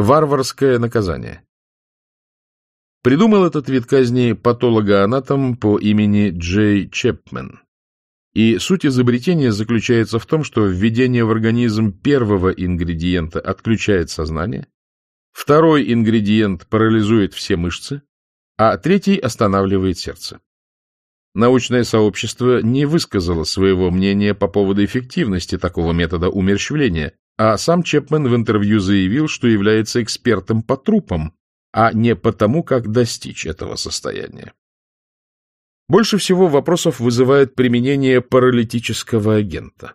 Варварское наказание. Придумал этот вид казни патологоанатом по имени Джей Чепмен. И суть изобретения заключается в том, что введение в организм первого ингредиента отключает сознание, второй ингредиент парализует все мышцы, а третий останавливает сердце. Научное сообщество не высказало своего мнения по поводу эффективности такого метода умерщвления, а сам Чепмен в интервью заявил, что является экспертом по трупам, а не по тому, как достичь этого состояния. Больше всего вопросов вызывает применение паралитического агента.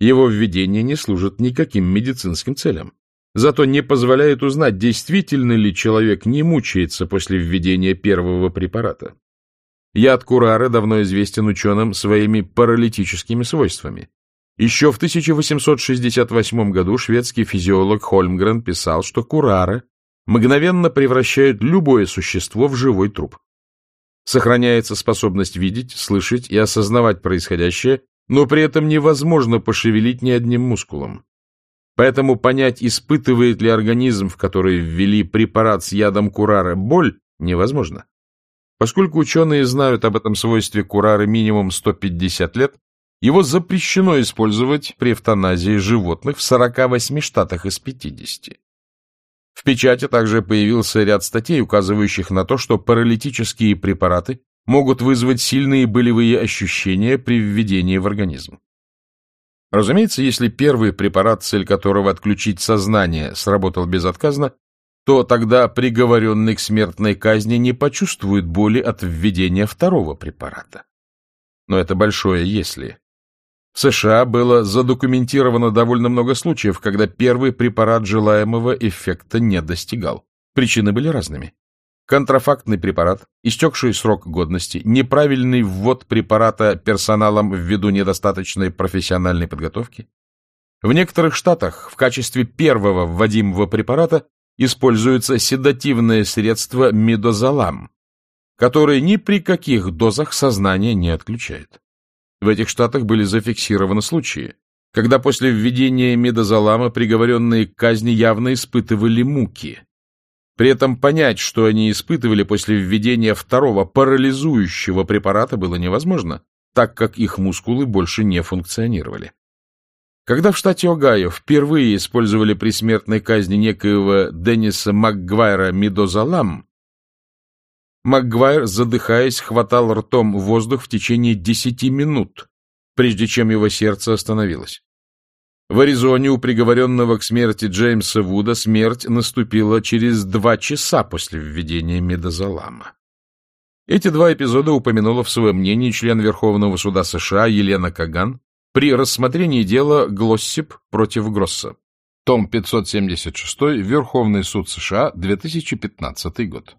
Его введение не служит никаким медицинским целям, зато не позволяет узнать, действительно ли человек не мучается после введения первого препарата. Яд курары давно известен ученым своими паралитическими свойствами. Еще в 1868 году шведский физиолог Хольмгрен писал, что курары мгновенно превращают любое существо в живой труп. Сохраняется способность видеть, слышать и осознавать происходящее, но при этом невозможно пошевелить ни одним мускулом. Поэтому понять, испытывает ли организм, в который ввели препарат с ядом курара, боль, невозможно. Поскольку ученые знают об этом свойстве курары минимум 150 лет, его запрещено использовать при эвтаназии животных в 48 штатах из 50. В печати также появился ряд статей, указывающих на то, что паралитические препараты могут вызвать сильные болевые ощущения при введении в организм. Разумеется, если первый препарат, цель которого отключить сознание, сработал безотказно, то тогда приговоренный к смертной казни не почувствует боли от введения второго препарата. Но это большое «если». В США было задокументировано довольно много случаев, когда первый препарат желаемого эффекта не достигал. Причины были разными. Контрафактный препарат, истекший срок годности, неправильный ввод препарата персоналом ввиду недостаточной профессиональной подготовки. В некоторых штатах в качестве первого вводимого препарата используется седативное средство мидозолам, которое ни при каких дозах сознание не отключает. В этих штатах были зафиксированы случаи, когда после введения медозолама приговоренные к казни явно испытывали муки. При этом понять, что они испытывали после введения второго парализующего препарата было невозможно, так как их мускулы больше не функционировали. Когда в штате Огайо впервые использовали при смертной казни некоего Денниса Макгвайра Мидозалам, Макгвайр, задыхаясь, хватал ртом воздух в течение десяти минут, прежде чем его сердце остановилось. В Аризоне у приговоренного к смерти Джеймса Вуда смерть наступила через два часа после введения медозалама. Эти два эпизода упомянула в своем мнении член Верховного суда США Елена Каган, при рассмотрении дела Глоссип против Гросса. Том 576, Верховный суд США, 2015 год.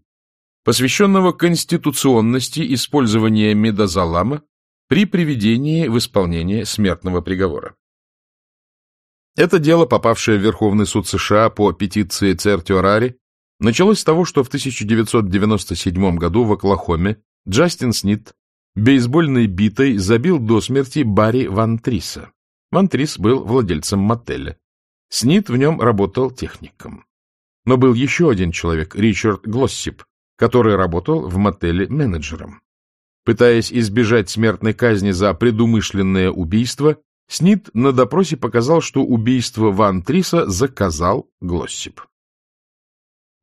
Посвященного конституционности использования медозалама при приведении в исполнение смертного приговора. Это дело, попавшее в Верховный суд США по петиции Цертиорари, началось с того, что в 1997 году в Оклахоме Джастин Снит бейсбольной битой забил до смерти Барри Ван Триса. Ван Трис был владельцем мотеля. Снит в нем работал техником. Но был еще один человек, Ричард Глоссип, который работал в мотеле менеджером. Пытаясь избежать смертной казни за предумышленное убийство, Снит на допросе показал, что убийство Ван Триса заказал Глоссип.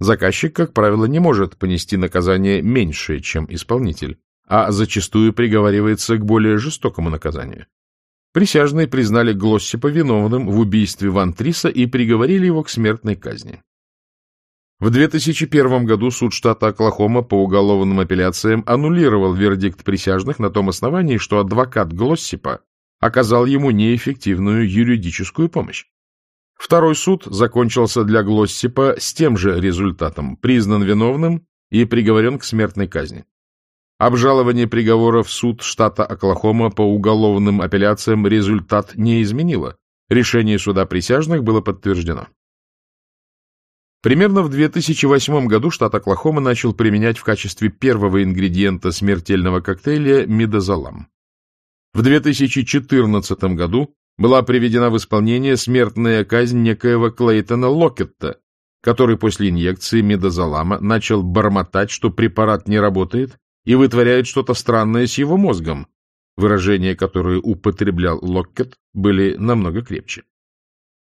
Заказчик, как правило, не может понести наказание меньшее, чем исполнитель а зачастую приговаривается к более жестокому наказанию. Присяжные признали Глоссипа виновным в убийстве Ван Триса и приговорили его к смертной казни. В 2001 году суд штата Оклахома по уголовным апелляциям аннулировал вердикт присяжных на том основании, что адвокат Глоссипа оказал ему неэффективную юридическую помощь. Второй суд закончился для Глоссипа с тем же результатом, признан виновным и приговорен к смертной казни. Обжалование приговора в суд штата Оклахома по уголовным апелляциям результат не изменило. Решение суда присяжных было подтверждено. Примерно в 2008 году штат Оклахома начал применять в качестве первого ингредиента смертельного коктейля мидозолам. В 2014 году была приведена в исполнение смертная казнь некоего Клейтона Локетта, который после инъекции медозалама начал бормотать, что препарат не работает и вытворяет что-то странное с его мозгом. Выражения, которые употреблял Локкет, были намного крепче.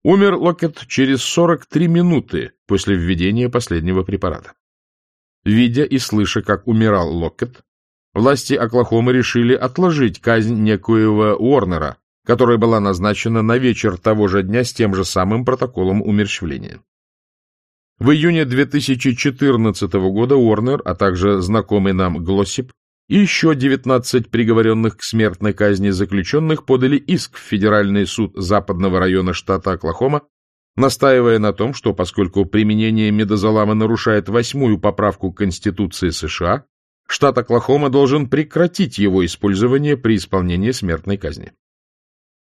Умер Локкет через 43 минуты после введения последнего препарата. Видя и слыша, как умирал Локкет, власти Оклахомы решили отложить казнь некоего Уорнера, которая была назначена на вечер того же дня с тем же самым протоколом умерщвления. В июне 2014 года Уорнер, а также знакомый нам Глоссип еще 19 приговоренных к смертной казни заключенных подали иск в Федеральный суд Западного района штата Оклахома, настаивая на том, что поскольку применение медозолама нарушает восьмую поправку Конституции США, штат Оклахома должен прекратить его использование при исполнении смертной казни.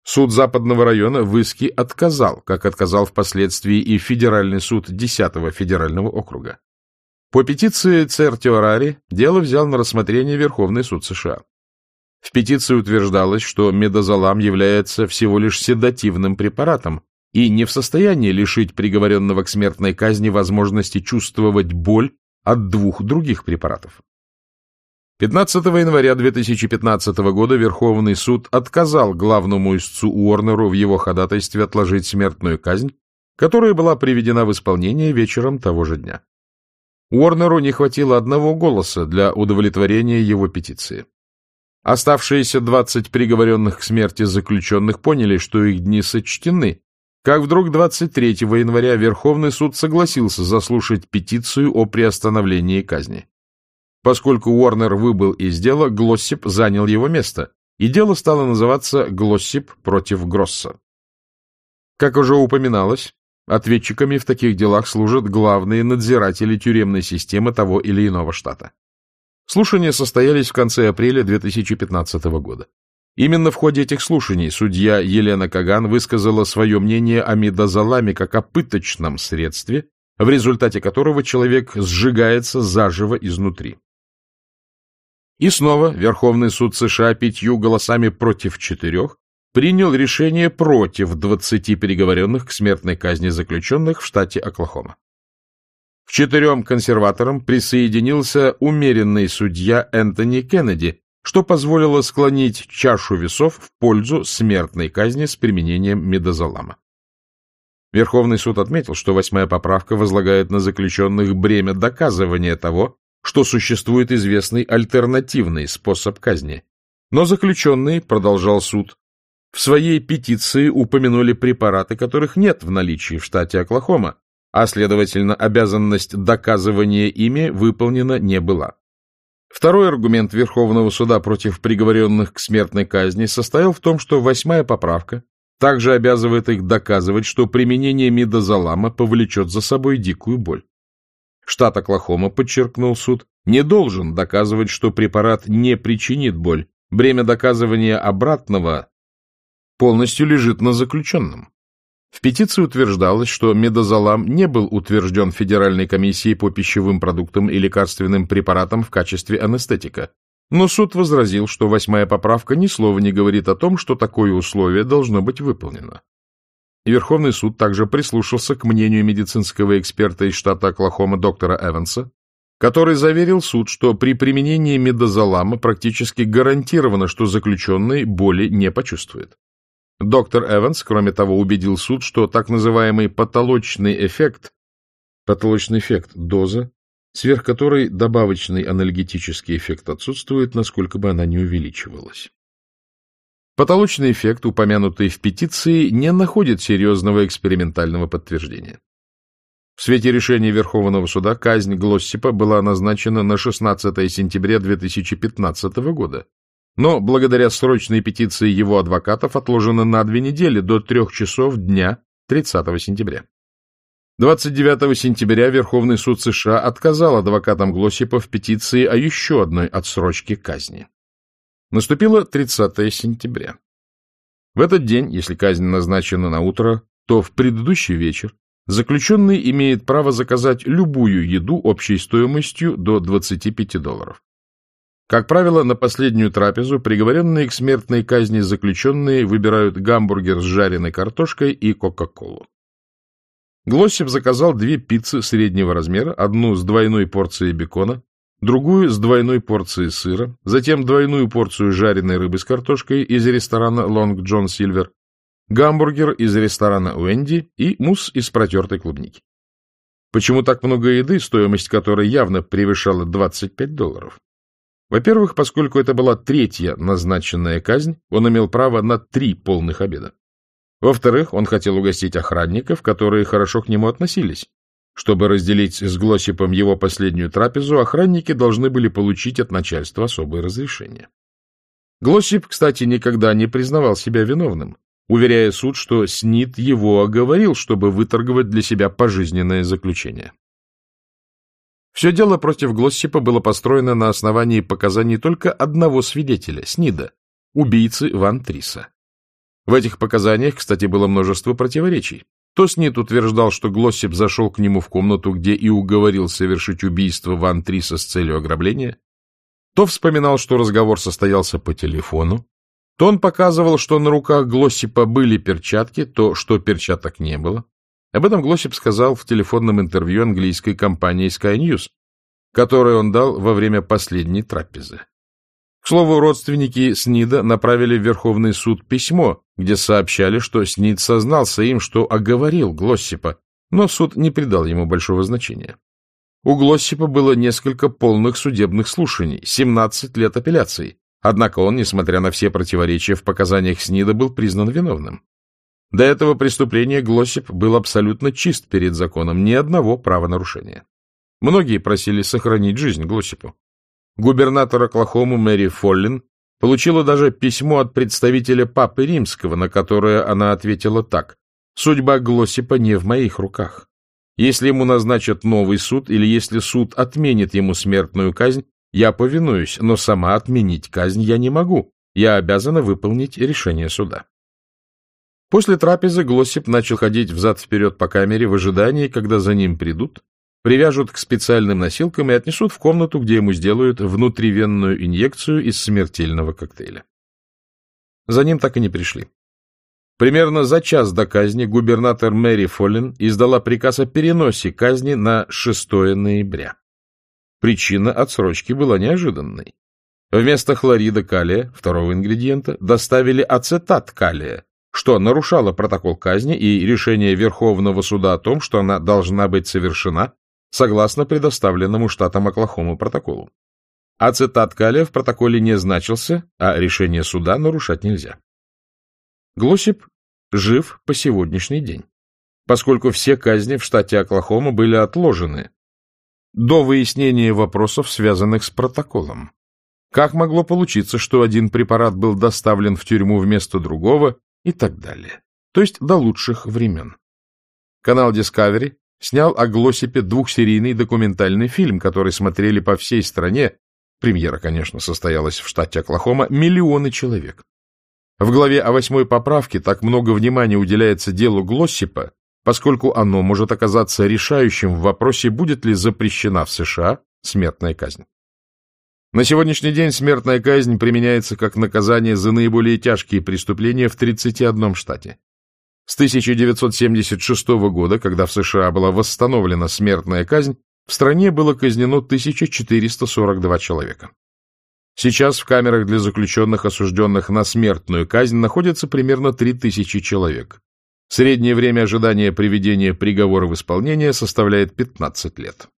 Суд Западного района в иске отказал, как отказал впоследствии и Федеральный суд 10-го федерального округа. По петиции Цертиорари дело взял на рассмотрение Верховный суд США. В петиции утверждалось, что медозолам является всего лишь седативным препаратом и не в состоянии лишить приговоренного к смертной казни возможности чувствовать боль от двух других препаратов. 15 января 2015 года Верховный суд отказал главному истцу Уорнеру в его ходатайстве отложить смертную казнь, которая была приведена в исполнение вечером того же дня. Уорнеру не хватило одного голоса для удовлетворения его петиции. Оставшиеся 20 приговоренных к смерти заключенных поняли, что их дни сочтены, как вдруг 23 января Верховный суд согласился заслушать петицию о приостановлении казни. Поскольку Уорнер выбыл из дела, Глоссип занял его место, и дело стало называться «Глоссип против Гросса». Как уже упоминалось, ответчиками в таких делах служат главные надзиратели тюремной системы того или иного штата. Слушания состоялись в конце апреля 2015 года. Именно в ходе этих слушаний судья Елена Каган высказала свое мнение о медозаламе как о пыточном средстве, в результате которого человек сжигается заживо изнутри. И снова Верховный суд США пятью голосами против четырех принял решение против 20 переговоренных к смертной казни заключенных в штате Оклахома. К четырем консерваторам присоединился умеренный судья Энтони Кеннеди, что позволило склонить чашу весов в пользу смертной казни с применением медозолама. Верховный суд отметил, что восьмая поправка возлагает на заключенных бремя доказывания того, что существует известный альтернативный способ казни. Но заключенные, продолжал суд, в своей петиции упомянули препараты, которых нет в наличии в штате Оклахома, а, следовательно, обязанность доказывания ими выполнена не была. Второй аргумент Верховного суда против приговоренных к смертной казни состоял в том, что восьмая поправка также обязывает их доказывать, что применение мидозолама повлечет за собой дикую боль. Штат Оклахома, подчеркнул суд, не должен доказывать, что препарат не причинит боль. Бремя доказывания обратного полностью лежит на заключенном. В петиции утверждалось, что медозолам не был утвержден Федеральной комиссией по пищевым продуктам и лекарственным препаратам в качестве анестетика. Но суд возразил, что восьмая поправка ни слова не говорит о том, что такое условие должно быть выполнено. Верховный суд также прислушался к мнению медицинского эксперта из штата Оклахома доктора Эванса, который заверил суд, что при применении медозолама практически гарантировано, что заключенный боли не почувствует. Доктор Эванс, кроме того, убедил суд, что так называемый патологичный эффект, патологичный эффект – доза, сверх которой добавочный анальгетический эффект отсутствует, насколько бы она не увеличивалась. Потолочный эффект, упомянутый в петиции, не находит серьезного экспериментального подтверждения. В свете решения Верховного суда казнь Глоссипа была назначена на 16 сентября 2015 года, но благодаря срочной петиции его адвокатов отложена на две недели до трех часов дня 30 сентября. 29 сентября Верховный суд США отказал адвокатам Глоссипа в петиции о еще одной отсрочке казни. Наступило 30 сентября. В этот день, если казнь назначена на утро, то в предыдущий вечер заключенный имеет право заказать любую еду общей стоимостью до 25 долларов. Как правило, на последнюю трапезу приговоренные к смертной казни заключенные выбирают гамбургер с жареной картошкой и кока-колу. Глоссип заказал две пиццы среднего размера, одну с двойной порцией бекона, другую с двойной порцией сыра, затем двойную порцию жареной рыбы с картошкой из ресторана Лонг Джон Сильвер, гамбургер из ресторана Уэнди и мусс из протертой клубники. Почему так много еды, стоимость которой явно превышала 25 долларов? Во-первых, поскольку это была третья назначенная казнь, он имел право на три полных обеда. Во-вторых, он хотел угостить охранников, которые хорошо к нему относились. Чтобы разделить с Глосипом его последнюю трапезу, охранники должны были получить от начальства особое разрешение. Глосип, кстати, никогда не признавал себя виновным, уверяя суд, что Снит его оговорил, чтобы выторговать для себя пожизненное заключение. Все дело против Глоссипа было построено на основании показаний только одного свидетеля, Снида, убийцы Ван Триса. В этих показаниях, кстати, было множество противоречий. То Снит утверждал, что Глоссип зашел к нему в комнату, где и уговорил совершить убийство Ван Триса с целью ограбления, то вспоминал, что разговор состоялся по телефону, то он показывал, что на руках Глоссипа были перчатки, то, что перчаток не было. Об этом Глоссип сказал в телефонном интервью английской компании Sky News, которое он дал во время последней трапезы. К слову, родственники Снида направили в Верховный суд письмо, где сообщали, что Снид сознался им, что оговорил Глоссипа, но суд не придал ему большого значения. У Глоссипа было несколько полных судебных слушаний, 17 лет апелляций, однако он, несмотря на все противоречия в показаниях Снида, был признан виновным. До этого преступления Глоссип был абсолютно чист перед законом, ни одного правонарушения. Многие просили сохранить жизнь Глоссипу. Губернатор Оклахомы Мэри Фоллин получила даже письмо от представителя Папы Римского, на которое она ответила так. «Судьба Глоссипа не в моих руках. Если ему назначат новый суд или если суд отменит ему смертную казнь, я повинуюсь, но сама отменить казнь я не могу. Я обязана выполнить решение суда». После трапезы Глоссип начал ходить взад-вперед по камере в ожидании, когда за ним придут, привяжут к специальным носилкам и отнесут в комнату, где ему сделают внутривенную инъекцию из смертельного коктейля. За ним так и не пришли. Примерно за час до казни губернатор Мэри Фоллин издала приказ о переносе казни на 6 ноября. Причина отсрочки была неожиданной. Вместо хлорида калия, второго ингредиента, доставили ацетат калия, что нарушало протокол казни и решение Верховного суда о том, что она должна быть совершена согласно предоставленному штатам Оклахома протоколу. Ацетат калия в протоколе не значился, а решение суда нарушать нельзя. Глосип жив по сегодняшний день, поскольку все казни в штате Оклахома были отложены до выяснения вопросов, связанных с протоколом. Как могло получиться, что один препарат был доставлен в тюрьму вместо другого и так далее. То есть до лучших времен. Канал Discovery снял о Глосипе двухсерийный документальный фильм, который смотрели по всей стране, премьера, конечно, состоялась в штате Оклахома, миллионы человек. В главе о восьмой поправке так много внимания уделяется делу Глоссипа, поскольку оно может оказаться решающим в вопросе, будет ли запрещена в США смертная казнь. На сегодняшний день смертная казнь применяется как наказание за наиболее тяжкие преступления в 31 штате. С 1976 года, когда в США была восстановлена смертная казнь, в стране было казнено 1442 человека. Сейчас в камерах для заключенных, осужденных на смертную казнь, находится примерно 3000 человек. Среднее время ожидания приведения приговора в исполнение составляет 15 лет.